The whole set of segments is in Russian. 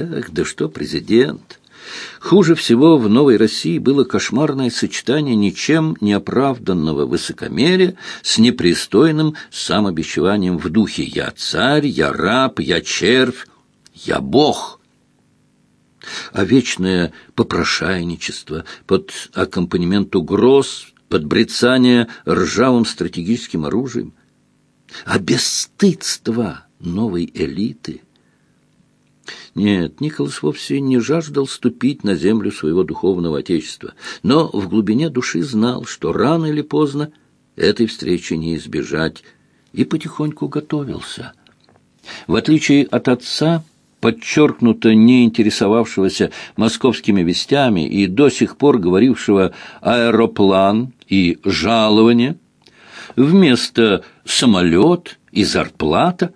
Эх, да что президент! Хуже всего в Новой России было кошмарное сочетание ничем не оправданного высокомерия с непристойным самобичеванием в духе «я царь», «я раб», «я червь», «я бог». А вечное попрошайничество под аккомпанемент угроз, под брецание ржавым стратегическим оружием, а бесстыдство новой элиты – нет, Николас вовсе не жаждал ступить на землю своего духовного отечества, но в глубине души знал, что рано или поздно этой встречи не избежать, и потихоньку готовился. В отличие от отца, подчеркнуто не интересовавшегося московскими вестями и до сих пор говорившего «аэроплан» и «жалование», вместо «самолет» и «зарплата»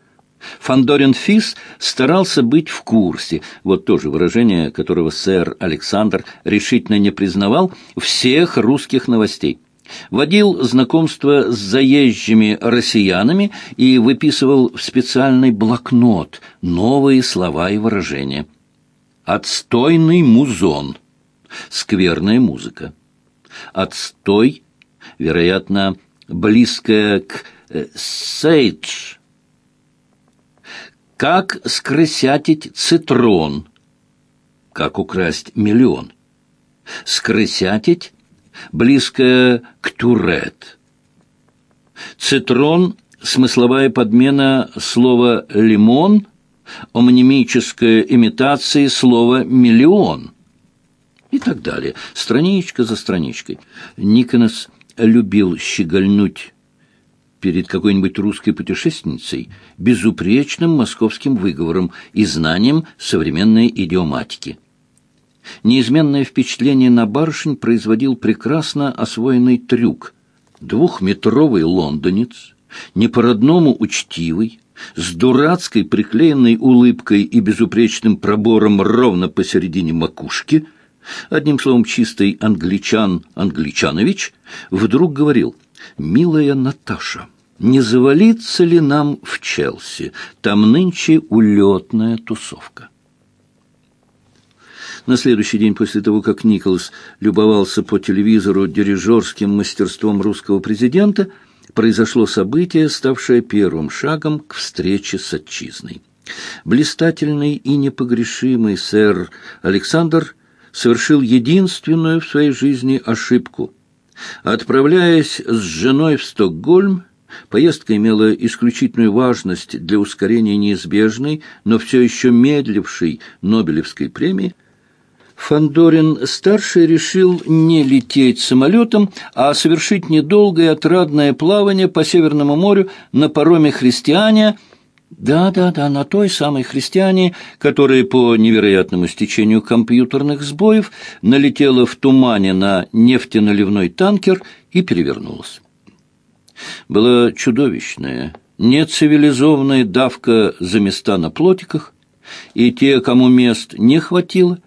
Фандорин Фис старался быть в курсе, вот тоже выражение, которого сэр Александр решительно не признавал, всех русских новостей. Водил знакомство с заезжими россиянами и выписывал в специальный блокнот новые слова и выражения. «Отстойный музон» — скверная музыка. «Отстой» — вероятно, близкая к э, «сейдж» Как скрысятить цитрон? Как украсть миллион? Скрысятить близко к турет. Цитрон – смысловая подмена слова «лимон», омнимическая имитация слова «миллион» и так далее, страничка за страничкой. Никонос любил щегольнуть перед какой-нибудь русской путешественницей безупречным московским выговором и знанием современной идиоматики. Неизменное впечатление на барышень производил прекрасно освоенный трюк. Двухметровый лондонец, не по-родному учтивый, с дурацкой приклеенной улыбкой и безупречным пробором ровно посередине макушки, одним словом, чистый англичан Англичанович, вдруг говорил «Милая Наташа, не завалиться ли нам в Челси? Там нынче улетная тусовка. На следующий день после того, как Николас любовался по телевизору дирижерским мастерством русского президента, произошло событие, ставшее первым шагом к встрече с отчизной. Блистательный и непогрешимый сэр Александр совершил единственную в своей жизни ошибку. Отправляясь с женой в Стокгольм, Поездка имела исключительную важность для ускорения неизбежной, но все еще медлившей Нобелевской премии. Фандорин-старший решил не лететь самолетом, а совершить недолгое отрадное плавание по Северному морю на пароме «Христиане», да-да-да, на той самой христиане, которая по невероятному стечению компьютерных сбоев налетела в тумане на нефтеналивной танкер и перевернулась была чудовищная, нецивилизованная давка за места на плотиках, и те, кому мест не хватило,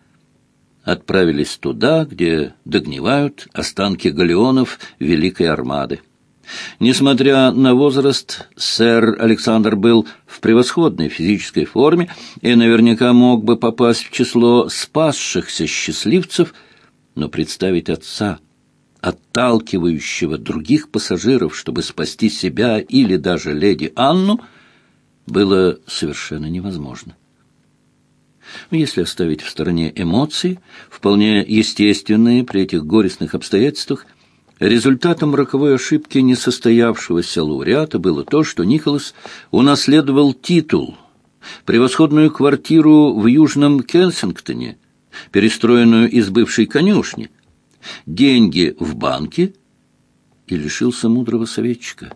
отправились туда, где догнивают останки галеонов Великой Армады. Несмотря на возраст, сэр Александр был в превосходной физической форме и наверняка мог бы попасть в число спасшихся счастливцев, но представить отца – отталкивающего других пассажиров, чтобы спасти себя или даже леди Анну, было совершенно невозможно. Если оставить в стороне эмоции, вполне естественные при этих горестных обстоятельствах, результатом роковой ошибки несостоявшегося лауреата было то, что Николас унаследовал титул, превосходную квартиру в Южном Кенсингтоне, перестроенную из бывшей конюшни, деньги в банке и лишился мудрого советчика.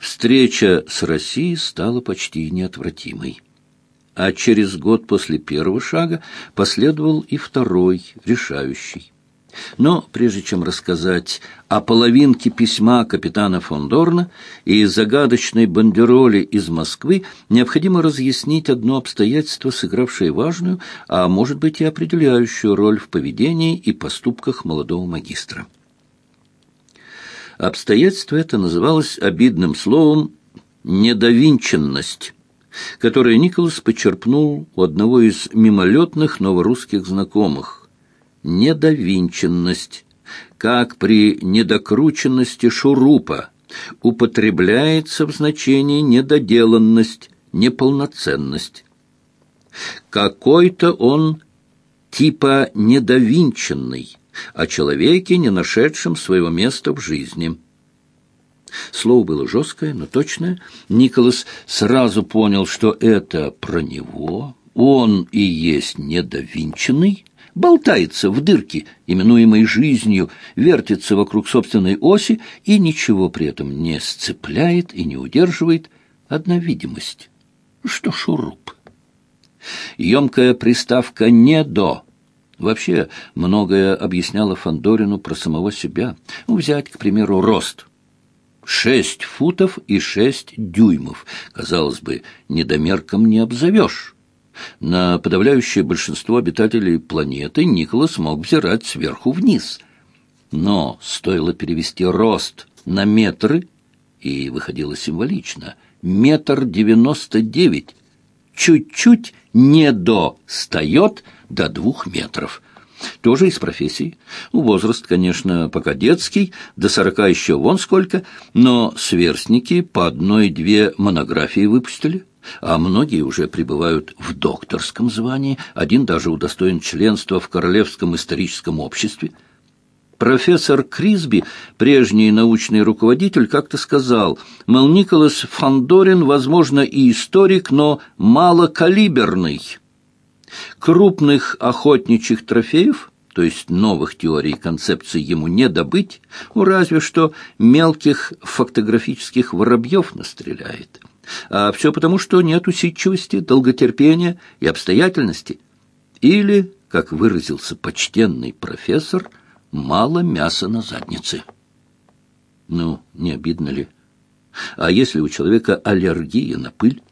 Встреча с Россией стала почти неотвратимой. А через год после первого шага последовал и второй, решающий. Но прежде чем рассказать о половинке письма капитана фон Дорна и загадочной бандероли из Москвы, необходимо разъяснить одно обстоятельство, сыгравшее важную, а может быть и определяющую роль в поведении и поступках молодого магистра. Обстоятельство это называлось обидным словом «недовинченность». которое Николас почерпнул у одного из мимолетных новорусских знакомых. Недовинченность, как при недокрученности шурупа, употребляется в значении недоделанность, неполноценность. Какой-то он типа недовинченный, о человеке, не нашедшем своего места в жизни. Слово было жесткое, но точное. Николас сразу понял, что это про него. Он и есть недовинченный, болтается в дырке, именуемой жизнью, вертится вокруг собственной оси и ничего при этом не сцепляет и не удерживает. Одна видимость, что шуруп. Емкая приставка «не до» вообще многое объясняла Фандорину про самого себя. Ну, взять, к примеру, рост. Шесть футов и шесть дюймов. Казалось бы, недомерком не обзовешь. На подавляющее большинство обитателей планеты Николас мог взирать сверху вниз. Но стоило перевести рост на метры, и выходило символично. Метр девяносто девять. Чуть-чуть не достает до двух метров. Тоже из профессии. Возраст, конечно, пока детский, до сорока еще вон сколько, но сверстники по одной-две монографии выпустили а многие уже пребывают в докторском звании, один даже удостоен членства в Королевском историческом обществе. Профессор Крисби, прежний научный руководитель, как-то сказал, мол, Николас Фандорин, возможно, и историк, но малокалиберный. Крупных охотничьих трофеев, то есть новых теорий и концепций ему не добыть, ну, разве что мелких фактографических воробьев настреляет. А все потому, что нет усидчивости, долготерпения и обстоятельности. Или, как выразился почтенный профессор, мало мяса на заднице. Ну, не обидно ли? А если у человека аллергия на пыль?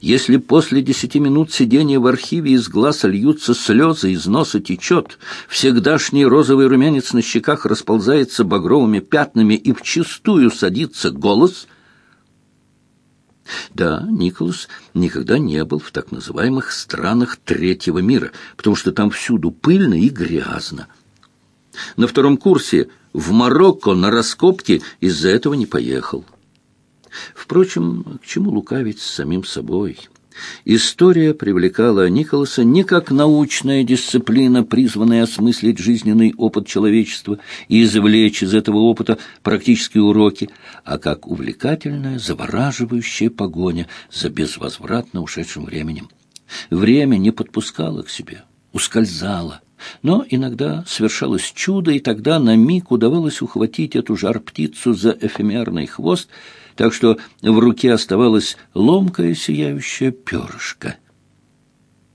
Если после десяти минут сидения в архиве из глаз льются слезы, из носа течет, всегдашний розовый румянец на щеках расползается багровыми пятнами и вчистую садится голос, да, Николас никогда не был в так называемых странах третьего мира, потому что там всюду пыльно и грязно. На втором курсе в Марокко на раскопки из-за этого не поехал. Впрочем, к чему лукавить с самим собой? История привлекала Николаса не как научная дисциплина, призванная осмыслить жизненный опыт человечества и извлечь из этого опыта практические уроки, а как увлекательная, завораживающая погоня за безвозвратно ушедшим временем. Время не подпускало к себе, ускользало. Но иногда совершалось чудо, и тогда на миг удавалось ухватить эту жар-птицу за эфемерный хвост — так что в руке оставалось ломкое сияющее перышко.